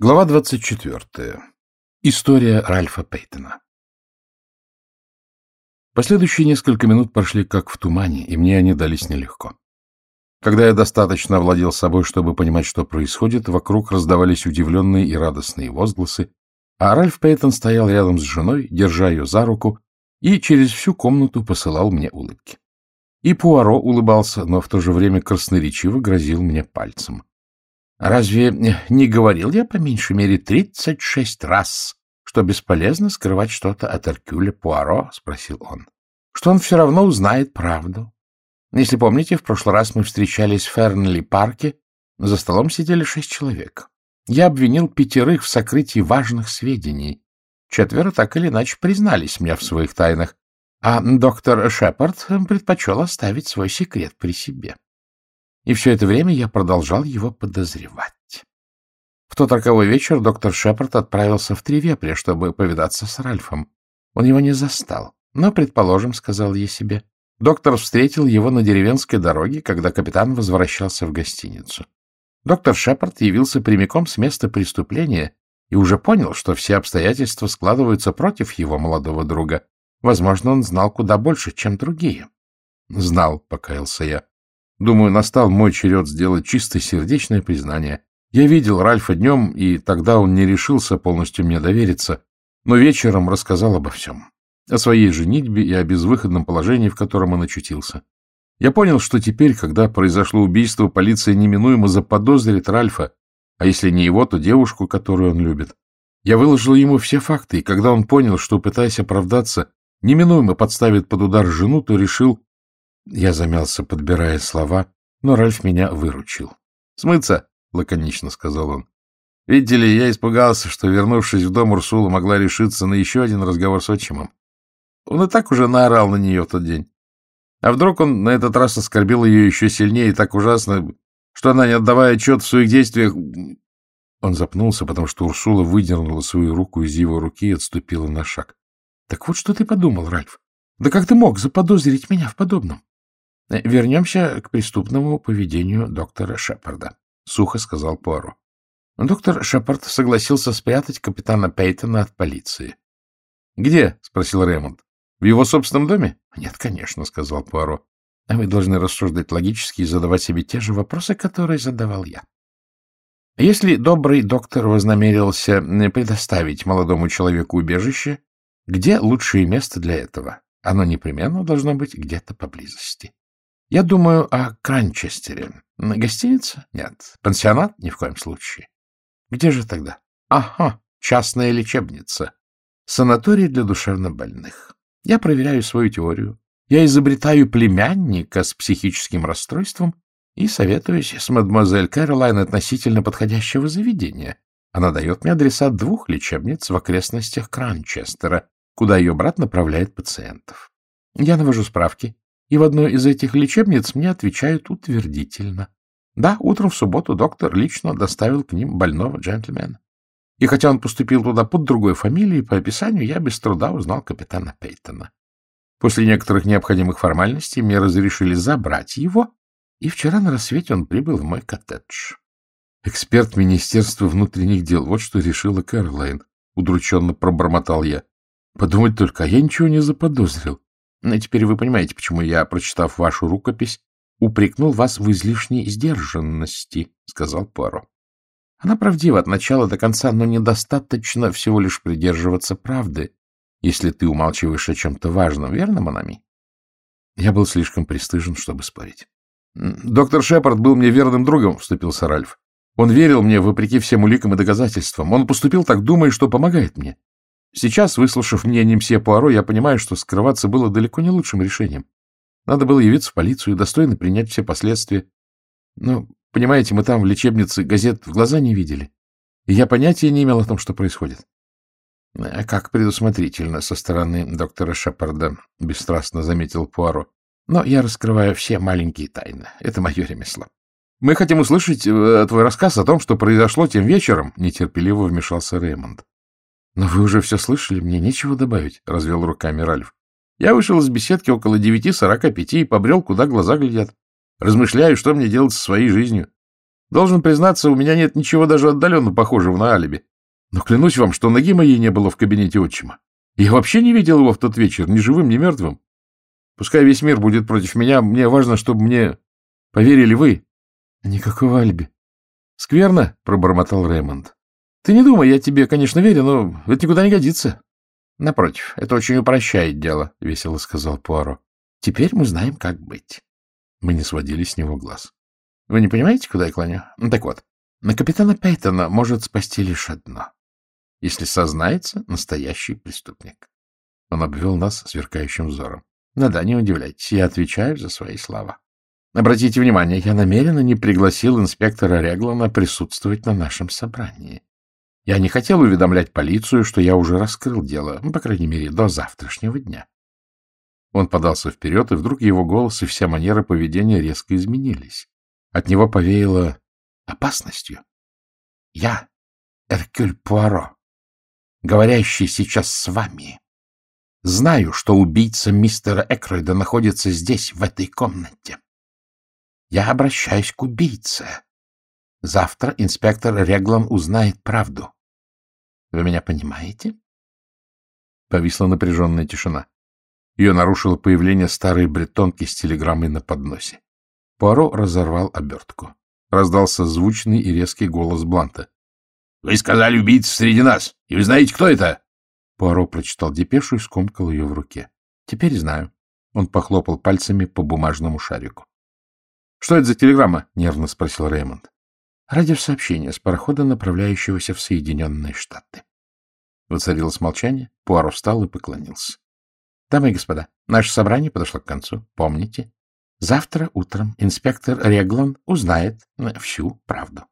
Глава 24. История Ральфа Пейтона. Последующие несколько минут прошли как в тумане, и мне они дались нелегко. Когда я достаточно овладел собой, чтобы понимать, что происходит, вокруг раздавались удивленные и радостные возгласы, а Ральф Пейтон стоял рядом с женой, держа ее за руку, и через всю комнату посылал мне улыбки. И Пуаро улыбался, но в то же время красноречиво грозил мне пальцем. Разве не говорил я по меньшей мере тридцать шесть раз, что бесполезно скрывать что-то от Эркюля Пуаро? — спросил он. — Что он все равно узнает правду. Если помните, в прошлый раз мы встречались в Фернли-парке, за столом сидели шесть человек. Я обвинил пятерых в сокрытии важных сведений. Четверо так или иначе признались мне в своих тайнах, а доктор Шепард предпочел оставить свой секрет при себе. И все это время я продолжал его подозревать. В тот роковой вечер доктор Шепард отправился в Тривепре, чтобы повидаться с Ральфом. Он его не застал. Но, предположим, — сказал я себе, — доктор встретил его на деревенской дороге, когда капитан возвращался в гостиницу. Доктор Шепард явился прямиком с места преступления и уже понял, что все обстоятельства складываются против его молодого друга. Возможно, он знал куда больше, чем другие. — Знал, — покаялся я. Думаю, настал мой черед сделать чистосердечное признание. Я видел Ральфа днем, и тогда он не решился полностью мне довериться, но вечером рассказал обо всем. О своей женитьбе и о безвыходном положении, в котором он очутился. Я понял, что теперь, когда произошло убийство, полиция неминуемо заподозрит Ральфа, а если не его, то девушку, которую он любит. Я выложил ему все факты, и когда он понял, что, пытаясь оправдаться, неминуемо подставит под удар жену, то решил, я замялся, подбирая слова, но Ральф меня выручил. — Смыться, — лаконично сказал он. — Видите ли, я испугался, что, вернувшись в дом, Урсула могла решиться на еще один разговор с отчимом. Он и так уже наорал на нее в тот день. А вдруг он на этот раз оскорбил ее еще сильнее и так ужасно, что она, не отдавая отчет в своих действиях... Он запнулся, потому что Урсула выдернула свою руку из его руки и отступила на шаг. — Так вот что ты подумал, Ральф? Да как ты мог заподозрить меня в подобном? Вернемся к преступному поведению доктора Шепарда, — сухо сказал Пуаро. Доктор Шепард согласился спрятать капитана Пейтона от полиции. — Где? — спросил Ремонт. — В его собственном доме? — Нет, конечно, — сказал Пуаро. — А вы должны рассуждать логически и задавать себе те же вопросы, которые задавал я. Если добрый доктор вознамерился предоставить молодому человеку убежище, где лучшее место для этого? Оно непременно должно быть где-то поблизости. Я думаю о Кранчестере. Гостиница? Нет. Пансионат? Ни в коем случае. Где же тогда? Ага, частная лечебница. Санаторий для душевнобольных. Я проверяю свою теорию. Я изобретаю племянника с психическим расстройством и советуюсь с мадемуазель Кэролайн относительно подходящего заведения. Она дает мне адреса двух лечебниц в окрестностях Кранчестера, куда ее брат направляет пациентов. Я навожу справки и в одной из этих лечебниц мне отвечают утвердительно. Да, утром в субботу доктор лично доставил к ним больного джентльмена. И хотя он поступил туда под другой фамилией, по описанию я без труда узнал капитана Пейтона. После некоторых необходимых формальностей мне разрешили забрать его, и вчера на рассвете он прибыл в мой коттедж. Эксперт Министерства внутренних дел, вот что решила Кэролайн. Удрученно пробормотал я. Подумать только, а я ничего не заподозрил. Но ну, теперь вы понимаете, почему я, прочитав вашу рукопись, упрекнул вас в излишней сдержанности, — сказал Пуаро. Она правдива от начала до конца, но недостаточно всего лишь придерживаться правды, если ты умалчиваешь о чем-то важном, верно, Монами? Я был слишком пристыжен, чтобы спорить. — Доктор Шепард был мне верным другом, — вступился Ральф. Он верил мне вопреки всем уликам и доказательствам. Он поступил так, думая, что помогает мне. Сейчас, выслушав мнение мсье Пуаро, я понимаю, что скрываться было далеко не лучшим решением. Надо было явиться в полицию и достойно принять все последствия. Но, понимаете, мы там, в лечебнице, газет в глаза не видели. И я понятия не имел о том, что происходит. А — Как предусмотрительно со стороны доктора Шепарда, — бесстрастно заметил Пуаро. — Но я раскрываю все маленькие тайны. Это мое ремесло. — Мы хотим услышать э, твой рассказ о том, что произошло тем вечером, — нетерпеливо вмешался Реймонд. Но вы уже все слышали, мне нечего добавить, — развел руками Ральф. Я вышел из беседки около девяти сорока пяти и побрел, куда глаза глядят. Размышляю, что мне делать со своей жизнью. Должен признаться, у меня нет ничего даже отдаленно похожего на алиби. Но клянусь вам, что ноги моей не было в кабинете отчима. Я вообще не видел его в тот вечер, ни живым, ни мертвым. Пускай весь мир будет против меня, мне важно, чтобы мне поверили вы. — Никакого алиби. — Скверно, — пробормотал Рэймонд. — Ты не думай, я тебе, конечно, верю, но это никуда не годится. — Напротив, это очень упрощает дело, — весело сказал Пуаро. — Теперь мы знаем, как быть. Мы не сводили с него глаз. — Вы не понимаете, куда я клоню? Ну, так вот, на капитана Пейтона может спасти лишь одно. Если сознается настоящий преступник. Он обвел нас сверкающим взором. Ну да, не удивляйтесь, я отвечаю за свои слова. Обратите внимание, я намеренно не пригласил инспектора Реглана присутствовать на нашем собрании. Я не хотел уведомлять полицию, что я уже раскрыл дело, ну, по крайней мере, до завтрашнего дня. Он подался вперед, и вдруг его голос и вся манера поведения резко изменились. От него повеяло опасностью. Я, Эркюль Пуаро, говорящий сейчас с вами, знаю, что убийца мистера Экройда находится здесь, в этой комнате. Я обращаюсь к убийце. Завтра инспектор Реглан узнает правду. Вы меня понимаете? Повисла напряженная тишина. Ее нарушило появление старой бретонки с телеграммой на подносе. Пуаро разорвал обертку. Раздался звучный и резкий голос Бланта. — Вы сказали убийца среди нас, и вы знаете, кто это? Пуаро прочитал депешу и скомкал ее в руке. — Теперь знаю. Он похлопал пальцами по бумажному шарику. — Что это за телеграмма? — нервно спросил Реймонд. — Радиосообщение с парохода, направляющегося в Соединенные Штаты. Воцарилось молчание. Пуаро встал и поклонился. — Дамы и господа, наше собрание подошло к концу. Помните, завтра утром инспектор Реглан узнает всю правду.